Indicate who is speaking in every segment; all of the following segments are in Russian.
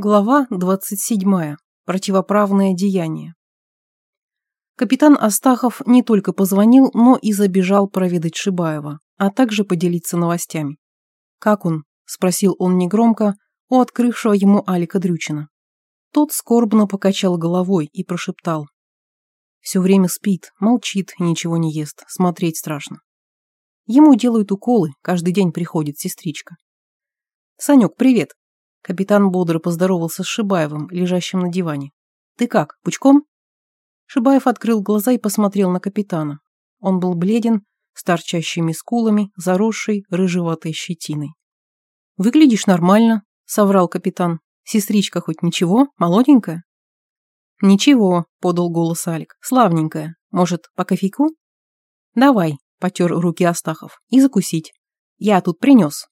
Speaker 1: Глава 27. Противоправное деяние. Капитан Астахов не только позвонил, но и забежал проведать Шибаева, а также поделиться новостями. «Как он?» – спросил он негромко у открывшего ему Алика Дрючина. Тот скорбно покачал головой и прошептал. «Все время спит, молчит, ничего не ест, смотреть страшно. Ему делают уколы, каждый день приходит сестричка. «Санек, привет!» Капитан бодро поздоровался с Шибаевым, лежащим на диване. «Ты как, пучком?» Шибаев открыл глаза и посмотрел на капитана. Он был бледен, с торчащими скулами, заросшей рыжеватой щетиной. «Выглядишь нормально», — соврал капитан. «Сестричка хоть ничего, молоденькая?» «Ничего», — подал голос Алик. «Славненькая. Может, по кофейку?» «Давай», — потер руки Астахов. «И закусить. Я тут принес».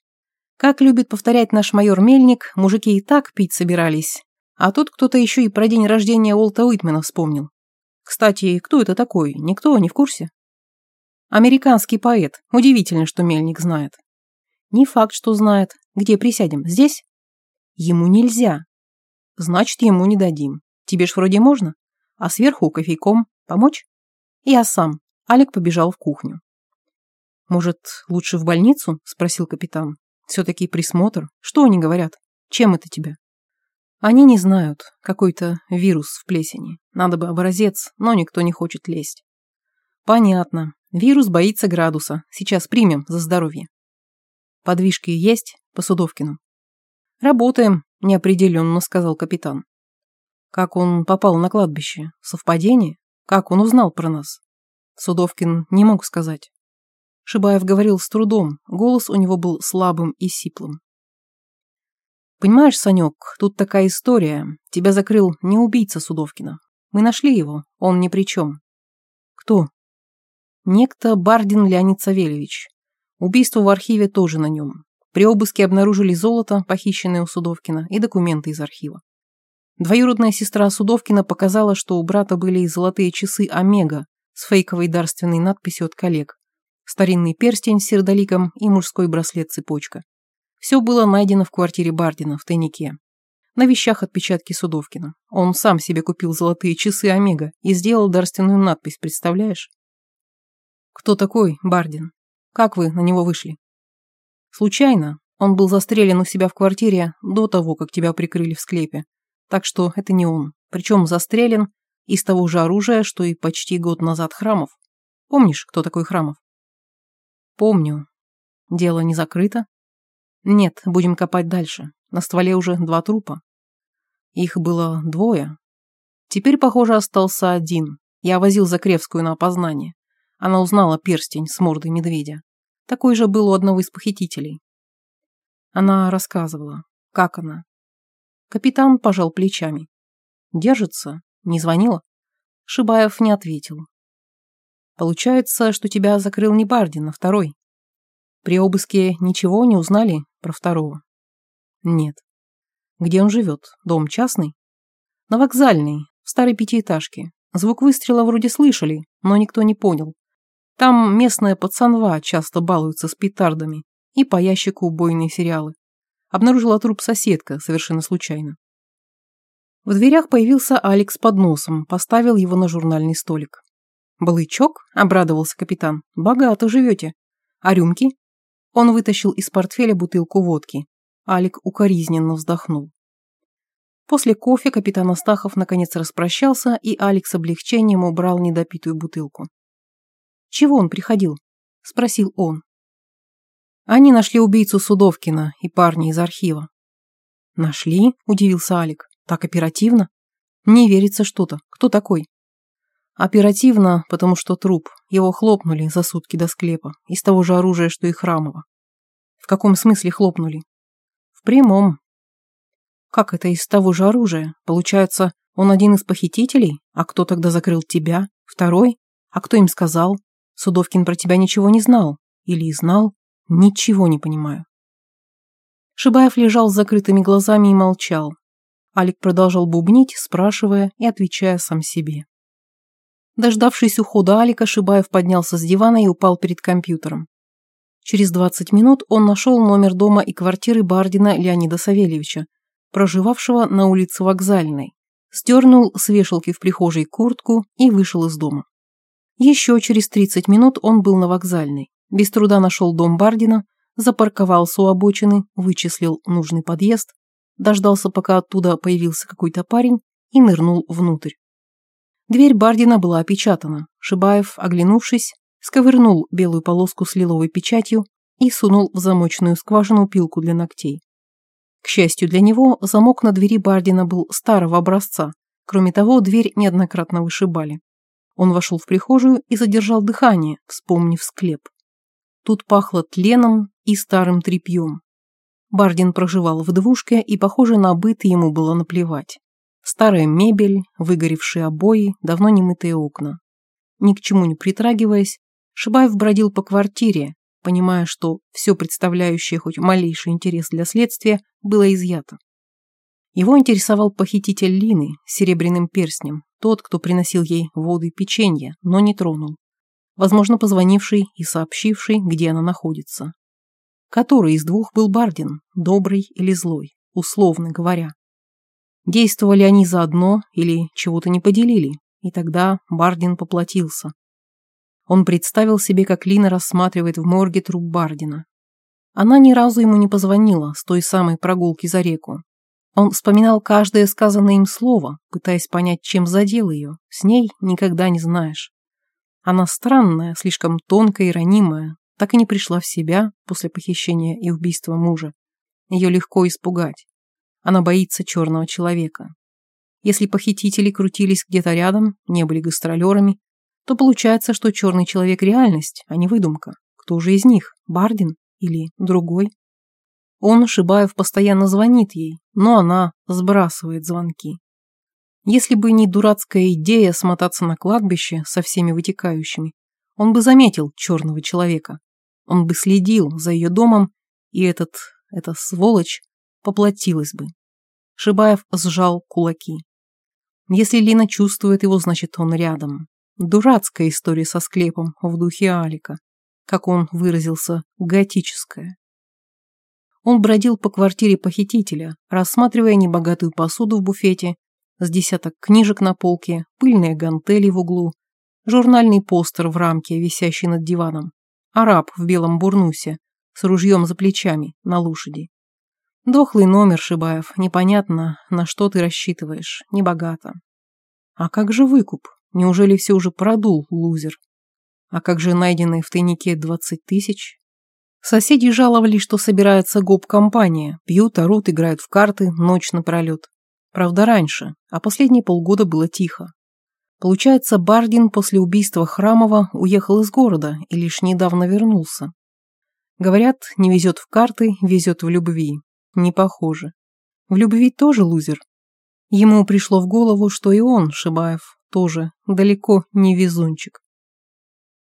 Speaker 1: Как любит повторять наш майор Мельник, мужики и так пить собирались. А тут кто-то еще и про день рождения Уолта Уитмена вспомнил. Кстати, кто это такой? Никто не в курсе? Американский поэт. Удивительно, что Мельник знает. Не факт, что знает. Где присядем? Здесь? Ему нельзя. Значит, ему не дадим. Тебе ж вроде можно. А сверху кофейком. Помочь? Я сам. Алик побежал в кухню. «Может, лучше в больницу?» – спросил капитан. Все-таки присмотр. Что они говорят? Чем это тебя? Они не знают. Какой-то вирус в плесени. Надо бы образец, но никто не хочет лезть. Понятно. Вирус боится градуса. Сейчас примем за здоровье. Подвижки есть по Судовкину? Работаем, неопределенно сказал капитан. Как он попал на кладбище? Совпадение? Как он узнал про нас? Судовкин не мог сказать. Шибаев говорил с трудом, голос у него был слабым и сиплым. «Понимаешь, Санек, тут такая история. Тебя закрыл не убийца Судовкина. Мы нашли его, он ни при чем». «Кто?» «Некто Бардин Леонид Савельевич. Убийство в архиве тоже на нем. При обыске обнаружили золото, похищенное у Судовкина, и документы из архива. Двоюродная сестра Судовкина показала, что у брата были и золотые часы Омега с фейковой дарственной надписью от коллег, старинный перстень с сердоликом и мужской браслет-цепочка. Все было найдено в квартире Бардина в тайнике. На вещах отпечатки Судовкина. Он сам себе купил золотые часы Омега и сделал дарственную надпись, представляешь? Кто такой Бардин? Как вы на него вышли? Случайно. Он был застрелен у себя в квартире до того, как тебя прикрыли в склепе. Так что это не он. Причем застрелен из того же оружия, что и почти год назад Храмов. Помнишь, кто такой Храмов? Помню. Дело не закрыто? Нет, будем копать дальше. На стволе уже два трупа. Их было двое. Теперь, похоже, остался один. Я возил Закревскую на опознание. Она узнала перстень с мордой медведя. Такой же был у одного из похитителей. Она рассказывала. Как она? Капитан пожал плечами. Держится? Не звонила? Шибаев не ответил. Получается, что тебя закрыл не Бардин, а второй. При обыске ничего не узнали про второго? Нет. Где он живет? Дом частный? На вокзальной, в старой пятиэтажке. Звук выстрела вроде слышали, но никто не понял. Там местная пацанва часто балуются с петардами и по ящику убойные сериалы. Обнаружила труп соседка совершенно случайно. В дверях появился Алекс под носом, поставил его на журнальный столик. «Балычок?» – обрадовался капитан. «Богато живете. А рюмки?» Он вытащил из портфеля бутылку водки. Алик укоризненно вздохнул. После кофе капитан Астахов наконец распрощался, и Алик с облегчением убрал недопитую бутылку. «Чего он приходил?» – спросил он. Они нашли убийцу Судовкина и парня из архива. «Нашли?» – удивился Алик. «Так оперативно?» «Не верится что-то. Кто такой?» Оперативно, потому что труп. Его хлопнули за сутки до склепа. Из того же оружия, что и Храмова. В каком смысле хлопнули? В прямом. Как это из того же оружия? Получается, он один из похитителей? А кто тогда закрыл тебя? Второй? А кто им сказал? Судовкин про тебя ничего не знал. Или знал? Ничего не понимаю. Шибаев лежал с закрытыми глазами и молчал. Алик продолжал бубнить, спрашивая и отвечая сам себе. Дождавшись ухода Алика, Шибаев поднялся с дивана и упал перед компьютером. Через 20 минут он нашел номер дома и квартиры Бардина Леонида Савельевича, проживавшего на улице Вокзальной, стернул с вешалки в прихожей куртку и вышел из дома. Еще через 30 минут он был на Вокзальной, без труда нашел дом Бардина, запарковался у обочины, вычислил нужный подъезд, дождался, пока оттуда появился какой-то парень и нырнул внутрь. Дверь Бардина была опечатана. Шибаев, оглянувшись, сковырнул белую полоску с лиловой печатью и сунул в замочную скважину пилку для ногтей. К счастью для него, замок на двери Бардина был старого образца. Кроме того, дверь неоднократно вышибали. Он вошел в прихожую и задержал дыхание, вспомнив склеп. Тут пахло тленом и старым тряпьем. Бардин проживал в двушке, и, похоже, на быт ему было наплевать. Старая мебель, выгоревшие обои, давно не мытые окна. Ни к чему не притрагиваясь, Шибаев бродил по квартире, понимая, что все представляющее хоть малейший интерес для следствия было изъято. Его интересовал похититель Лины с серебряным перстнем, тот, кто приносил ей воду и печенье, но не тронул возможно, позвонивший и сообщивший, где она находится. Который из двух был Бардин, добрый или злой, условно говоря. Действовали они заодно или чего-то не поделили, и тогда Бардин поплатился. Он представил себе, как Лина рассматривает в морге труп Бардина. Она ни разу ему не позвонила с той самой прогулки за реку. Он вспоминал каждое сказанное им слово, пытаясь понять, чем задел ее. С ней никогда не знаешь. Она странная, слишком тонкая и ранимая, так и не пришла в себя после похищения и убийства мужа. Ее легко испугать. Она боится черного человека. Если похитители крутились где-то рядом, не были гастролерами, то получается, что черный человек – реальность, а не выдумка. Кто же из них? Бардин или другой? Он, Шибаев, постоянно звонит ей, но она сбрасывает звонки. Если бы не дурацкая идея смотаться на кладбище со всеми вытекающими, он бы заметил черного человека. Он бы следил за ее домом, и этот, эта сволочь поплатилась бы. Шибаев сжал кулаки. Если Лина чувствует его, значит он рядом. Дурацкая история со склепом в духе Алика. Как он выразился, готическая. Он бродил по квартире похитителя, рассматривая небогатую посуду в буфете с десяток книжек на полке, пыльные гантели в углу, журнальный постер в рамке, висящий над диваном, араб в белом бурнусе с ружьем за плечами на лошади. Дохлый номер, Шибаев, непонятно, на что ты рассчитываешь, небогато. А как же выкуп? Неужели все уже продул, лузер? А как же найденные в тайнике двадцать тысяч? Соседи жаловались, что собирается гоп-компания, пьют, орут, играют в карты, ночь напролет. Правда, раньше, а последние полгода было тихо. Получается, Бардин после убийства Храмова уехал из города и лишь недавно вернулся. Говорят, не везет в карты, везет в любви. Не похоже. В любви тоже лузер. Ему пришло в голову, что и он, Шибаев, тоже далеко не везунчик.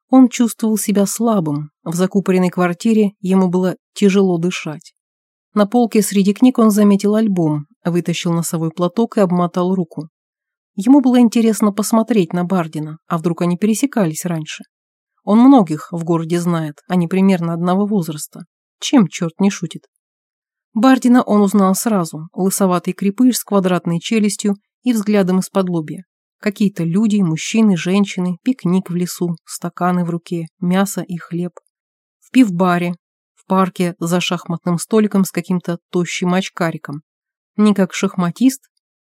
Speaker 1: Он чувствовал себя слабым, в закупоренной квартире ему было тяжело дышать. На полке среди книг он заметил альбом, вытащил носовой платок и обмотал руку. Ему было интересно посмотреть на Бардина, а вдруг они пересекались раньше. Он многих в городе знает, они примерно одного возраста. Чем черт не шутит? Бардина он узнал сразу, лысоватый крепыш с квадратной челюстью и взглядом из-под лобья. Какие-то люди, мужчины, женщины, пикник в лесу, стаканы в руке, мясо и хлеб. В пивбаре, в парке за шахматным столиком с каким-то тощим очкариком. Не как шахматист,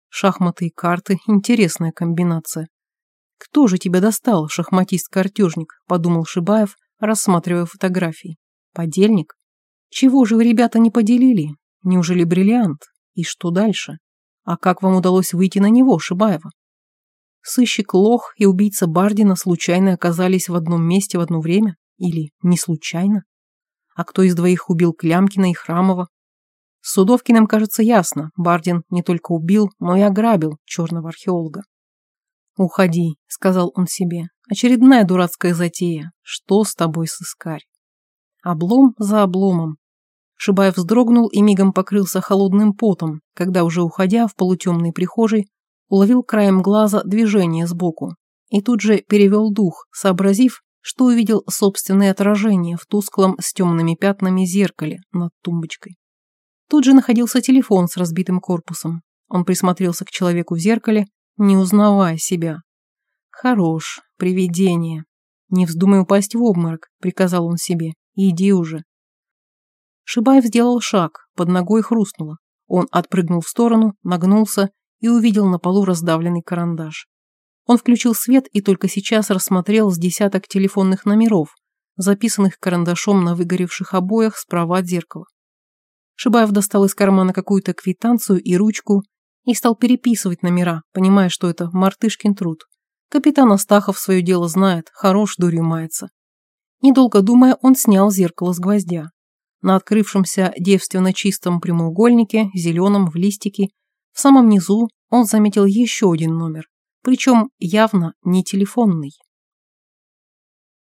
Speaker 1: шахматы и карты – интересная комбинация. «Кто же тебя достал, шахматист-картежник?» – подумал Шибаев, рассматривая фотографии. «Подельник? Чего же вы, ребята, не поделили? Неужели бриллиант? И что дальше? А как вам удалось выйти на него, Шибаева?» Сыщик Лох и убийца Бардина случайно оказались в одном месте в одно время? Или не случайно? А кто из двоих убил Клямкина и Храмова? С Судовкиным, кажется, ясно. Бардин не только убил, но и ограбил черного археолога. «Уходи», — сказал он себе. «Очередная дурацкая затея. Что с тобой, сыскарь?» Облом за обломом. Шибаев вздрогнул и мигом покрылся холодным потом, когда, уже уходя в полутемной прихожей, уловил краем глаза движение сбоку и тут же перевел дух, сообразив, что увидел собственное отражение в тусклом с темными пятнами зеркале над тумбочкой. Тут же находился телефон с разбитым корпусом. Он присмотрелся к человеку в зеркале, не узнавая себя. «Хорош, привидение. Не вздумай упасть в обморок», — приказал он себе. «Иди уже». Шибаев сделал шаг, под ногой хрустнуло. Он отпрыгнул в сторону, нагнулся и увидел на полу раздавленный карандаш. Он включил свет и только сейчас рассмотрел с десяток телефонных номеров, записанных карандашом на выгоревших обоях справа от зеркала. Шибаев достал из кармана какую-то квитанцию и ручку и стал переписывать номера, понимая, что это мартышкин труд. Капитан Астахов свое дело знает, хорош дурью мается. Недолго думая, он снял зеркало с гвоздя. На открывшемся девственно чистом прямоугольнике, зеленом в листике, в самом низу он заметил еще один номер, причем явно не телефонный.